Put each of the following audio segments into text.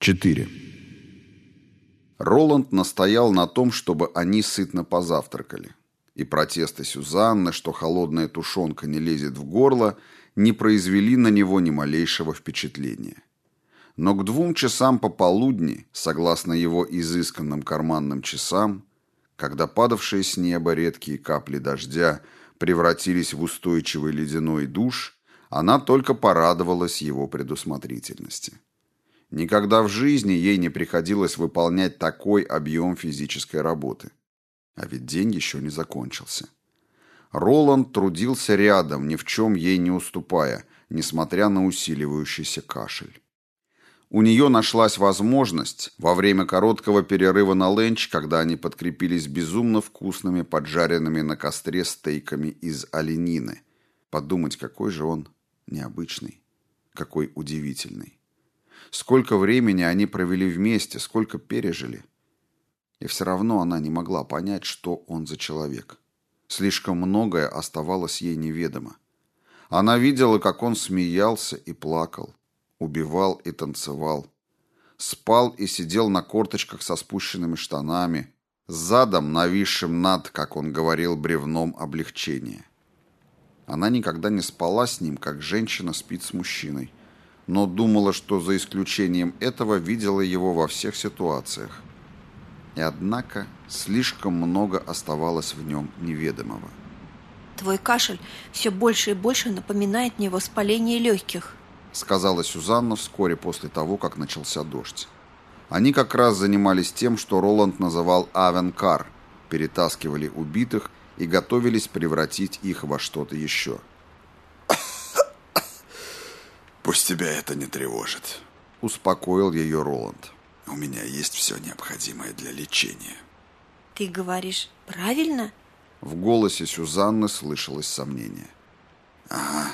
4. Роланд настоял на том, чтобы они сытно позавтракали. И протесты Сюзанны, что холодная тушенка не лезет в горло, не произвели на него ни малейшего впечатления. Но к двум часам пополудни, согласно его изысканным карманным часам, когда падавшие с неба редкие капли дождя превратились в устойчивый ледяной душ, она только порадовалась его предусмотрительности. Никогда в жизни ей не приходилось выполнять такой объем физической работы. А ведь день еще не закончился. Роланд трудился рядом, ни в чем ей не уступая, несмотря на усиливающийся кашель. У нее нашлась возможность во время короткого перерыва на ленч, когда они подкрепились безумно вкусными поджаренными на костре стейками из оленины, подумать, какой же он необычный, какой удивительный. Сколько времени они провели вместе, сколько пережили. И все равно она не могла понять, что он за человек. Слишком многое оставалось ей неведомо. Она видела, как он смеялся и плакал, убивал и танцевал, спал и сидел на корточках со спущенными штанами, задом, нависшим над, как он говорил, бревном облегчения. Она никогда не спала с ним, как женщина спит с мужчиной, но думала, что за исключением этого видела его во всех ситуациях. И однако слишком много оставалось в нем неведомого. Твой кашель все больше и больше напоминает мне воспаление легких, сказала Сюзанна вскоре после того, как начался дождь. Они как раз занимались тем, что Роланд называл «авенкар», перетаскивали убитых и готовились превратить их во что-то еще – «Пусть тебя это не тревожит», — успокоил ее Роланд. «У меня есть все необходимое для лечения». «Ты говоришь правильно?» В голосе Сюзанны слышалось сомнение. «Ага,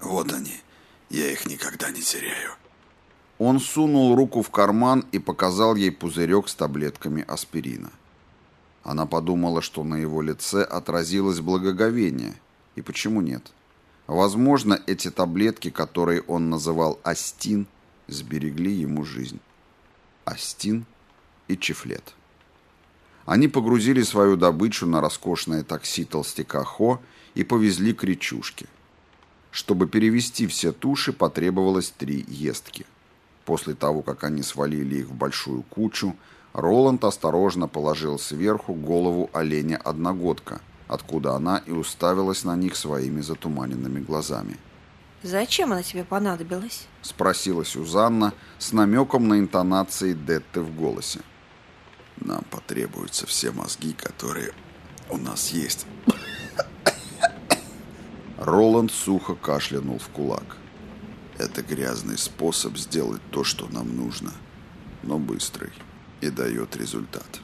вот они. Я их никогда не теряю». Он сунул руку в карман и показал ей пузырек с таблетками аспирина. Она подумала, что на его лице отразилось благоговение. И почему нет? Возможно, эти таблетки, которые он называл астин, сберегли ему жизнь. Астин и чифлет. Они погрузили свою добычу на роскошное такси толстяка Хо и повезли к речушке. Чтобы перевести все туши, потребовалось три естки. После того, как они свалили их в большую кучу, Роланд осторожно положил сверху голову оленя-одногодка – откуда она и уставилась на них своими затуманенными глазами. «Зачем она тебе понадобилась?» — спросила Сюзанна с намеком на интонации Детты в голосе. «Нам потребуются все мозги, которые у нас есть». Роланд сухо кашлянул в кулак. «Это грязный способ сделать то, что нам нужно, но быстрый и дает результат».